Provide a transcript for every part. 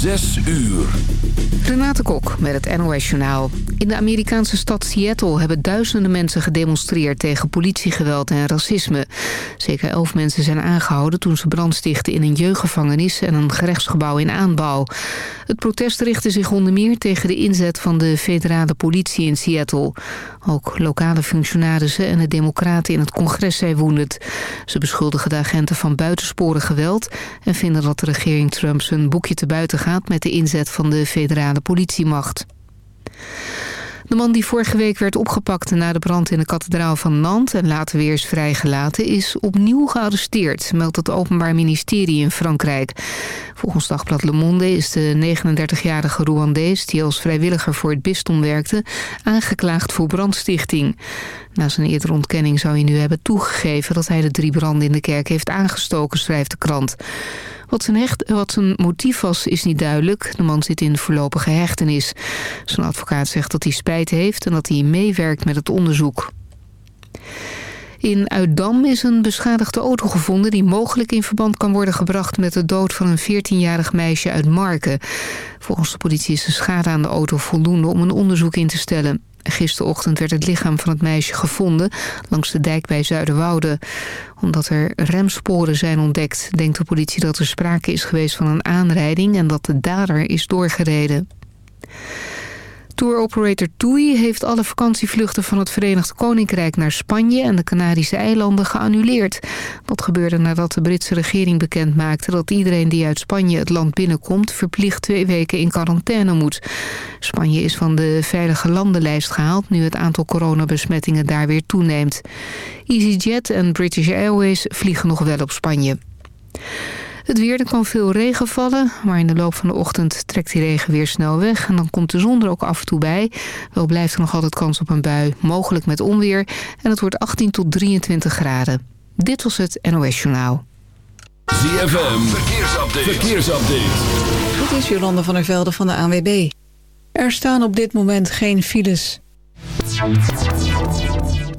Zes uur. Renate Kok met het NOS Journaal. In de Amerikaanse stad Seattle hebben duizenden mensen gedemonstreerd... tegen politiegeweld en racisme. Zeker elf mensen zijn aangehouden toen ze brand stichten... in een jeugdgevangenis en een gerechtsgebouw in aanbouw. Het protest richtte zich onder meer tegen de inzet van de federale politie in Seattle. Ook lokale functionarissen en de democraten in het congres zijn woedend. Ze beschuldigen de agenten van buitensporig geweld... en vinden dat de regering Trump zijn boekje te buiten gaat... met de inzet van de federale politiemacht. De man die vorige week werd opgepakt na de brand in de kathedraal van Nantes... en later weer is vrijgelaten, is opnieuw gearresteerd... meldt het Openbaar Ministerie in Frankrijk. Volgens dagblad Le Monde is de 39-jarige Rwandees... die als vrijwilliger voor het bisdom werkte... aangeklaagd voor brandstichting. Na zijn eerdere ontkenning zou hij nu hebben toegegeven... dat hij de drie branden in de kerk heeft aangestoken, schrijft de krant. Wat zijn, hecht, wat zijn motief was, is niet duidelijk. De man zit in voorlopige hechtenis. Zijn advocaat zegt dat hij spijt heeft en dat hij meewerkt met het onderzoek. In Uitdam is een beschadigde auto gevonden... die mogelijk in verband kan worden gebracht met de dood van een 14-jarig meisje uit Marken. Volgens de politie is de schade aan de auto voldoende om een onderzoek in te stellen. Gisterochtend werd het lichaam van het meisje gevonden langs de dijk bij Zuiderwoude. Omdat er remsporen zijn ontdekt, denkt de politie dat er sprake is geweest van een aanrijding en dat de dader is doorgereden. Tour-operator TUI heeft alle vakantievluchten van het Verenigd Koninkrijk naar Spanje en de Canarische eilanden geannuleerd. Dat gebeurde nadat de Britse regering bekendmaakte dat iedereen die uit Spanje het land binnenkomt verplicht twee weken in quarantaine moet. Spanje is van de veilige landenlijst gehaald nu het aantal coronabesmettingen daar weer toeneemt. EasyJet en British Airways vliegen nog wel op Spanje. Het weer, er kan veel regen vallen, maar in de loop van de ochtend trekt die regen weer snel weg. En dan komt de zon er ook af en toe bij. Wel blijft er nog altijd kans op een bui, mogelijk met onweer. En het wordt 18 tot 23 graden. Dit was het NOS Journaal. ZFM, verkeersupdate. verkeersupdate. Dit is Jolande van der Velde van de ANWB. Er staan op dit moment geen files.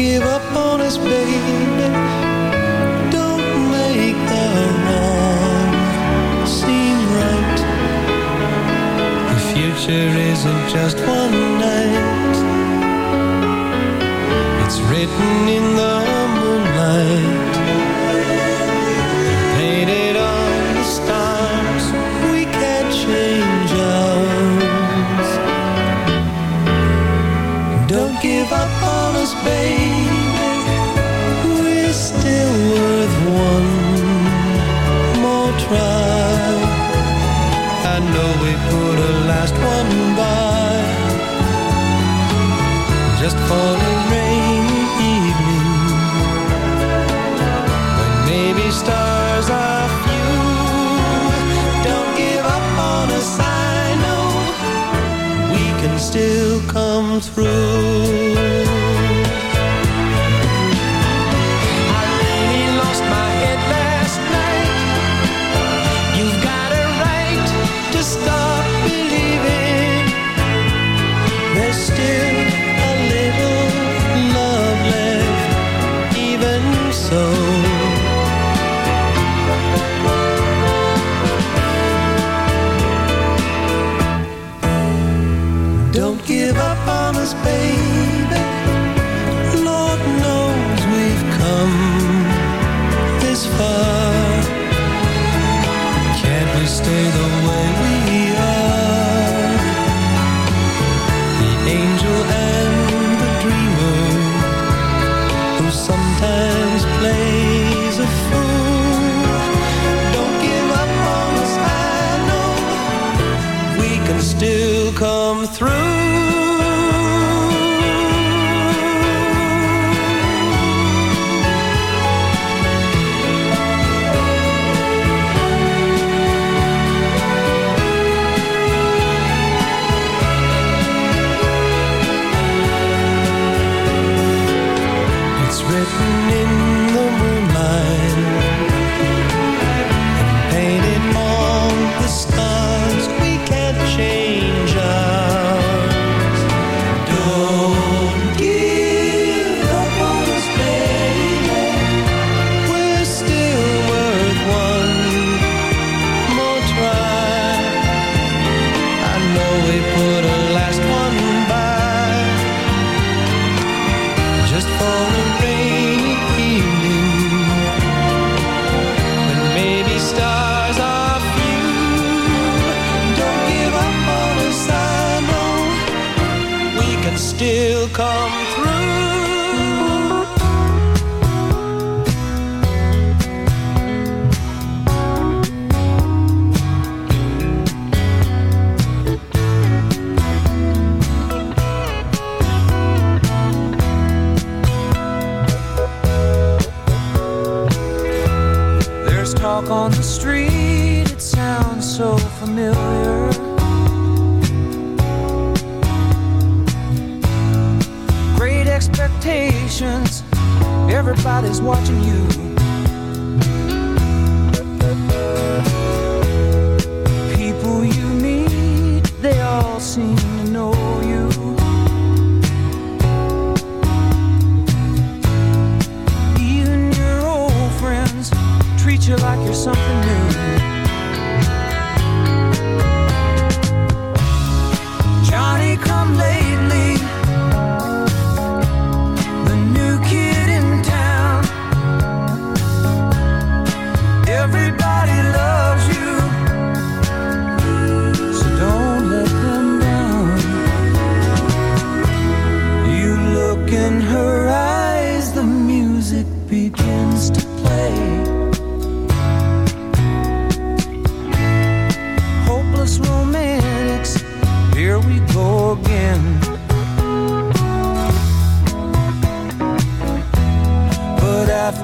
give up on us, baby. Don't make the wrong seem right. The future isn't just one night. It's written in the moonlight. One more try. I know we put a last one by just for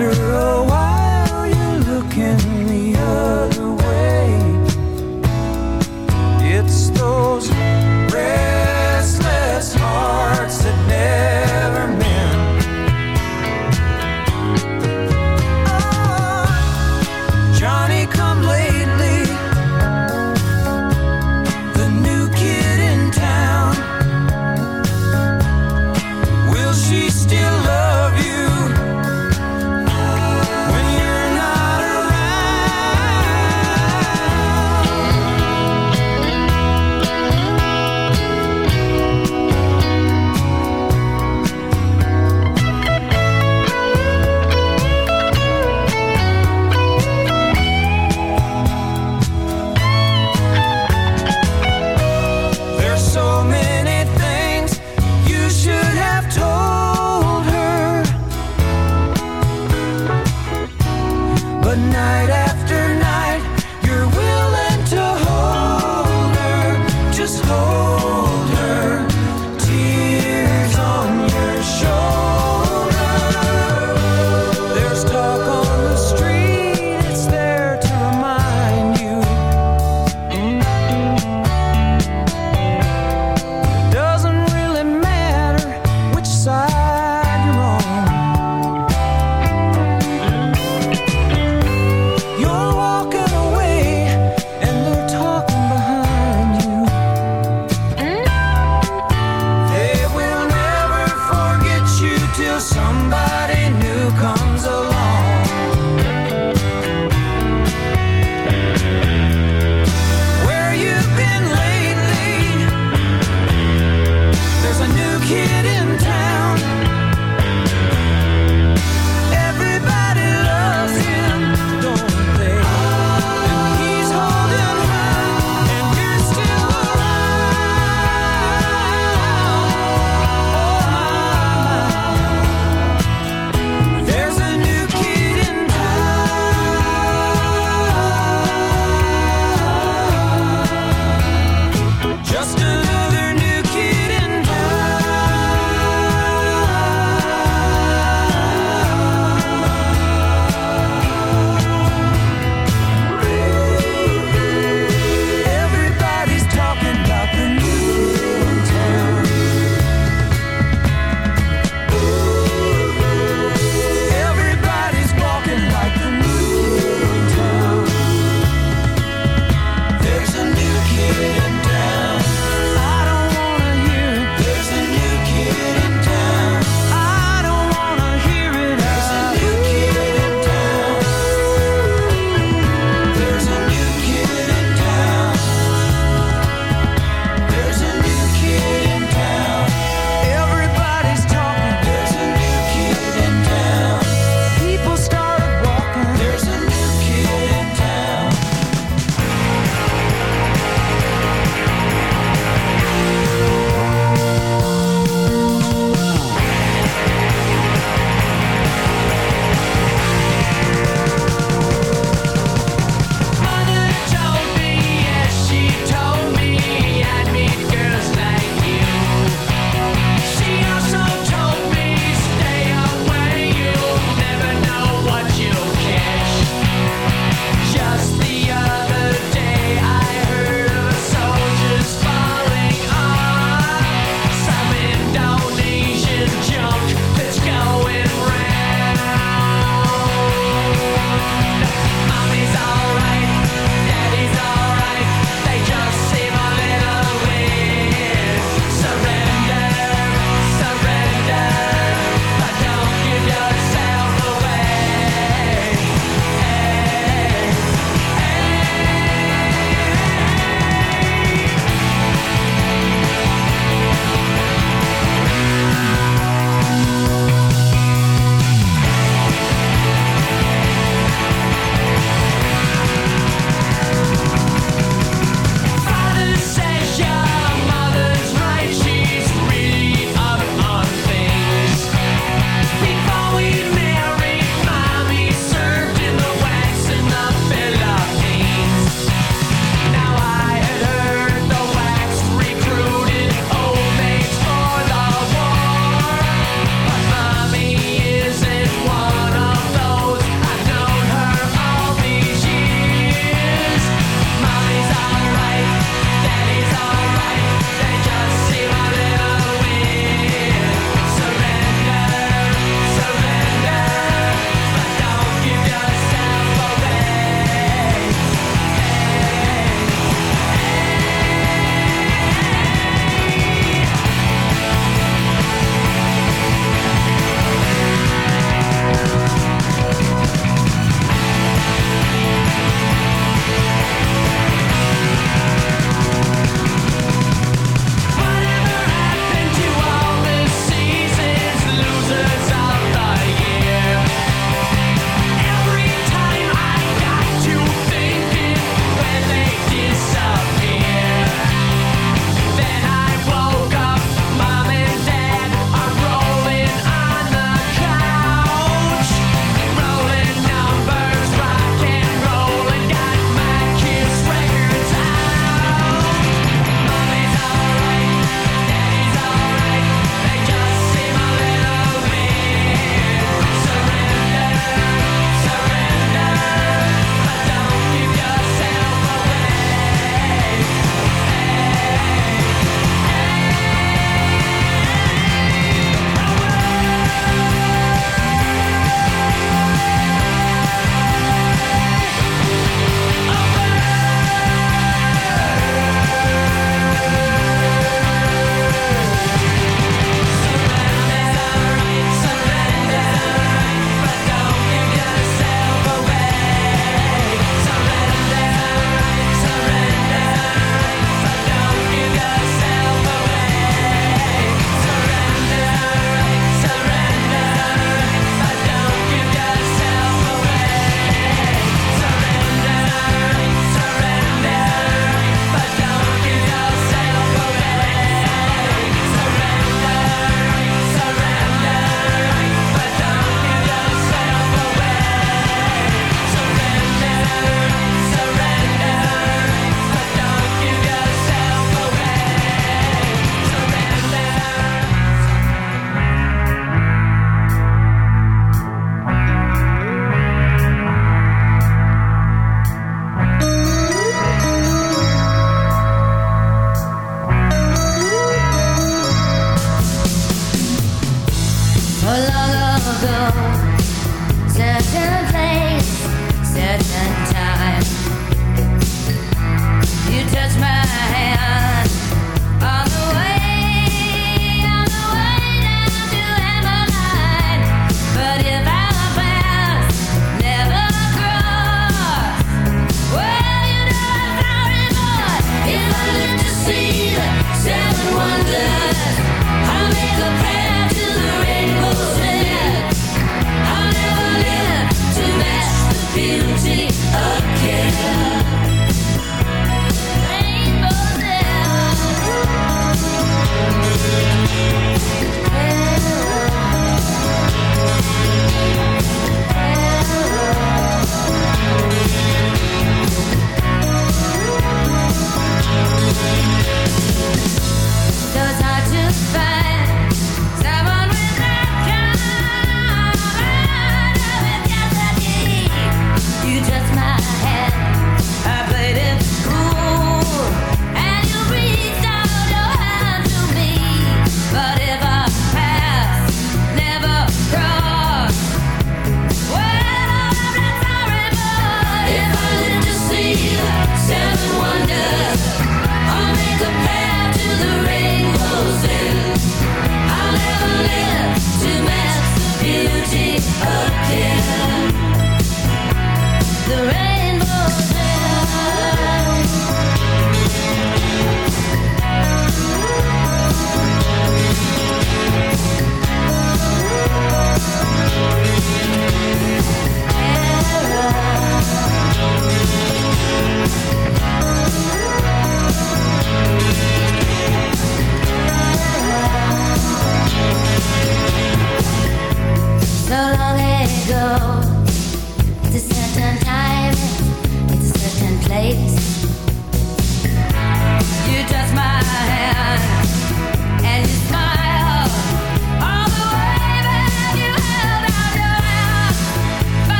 after a while, you look in the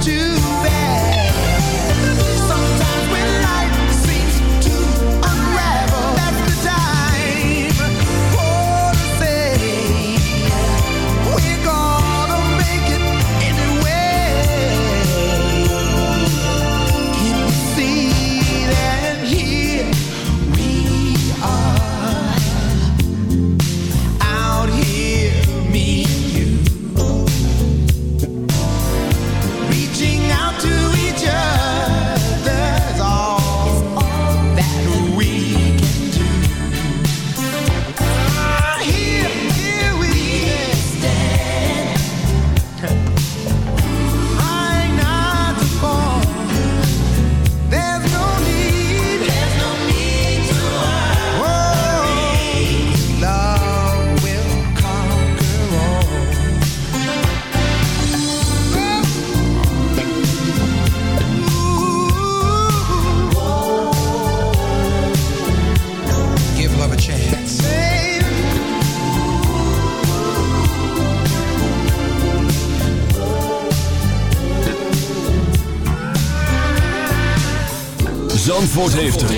to Zandvoort heeft.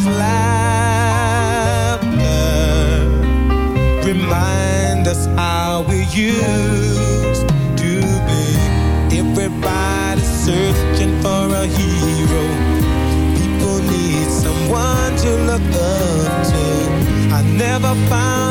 choose to be. Everybody's searching for a hero. People need someone to look up to. I never found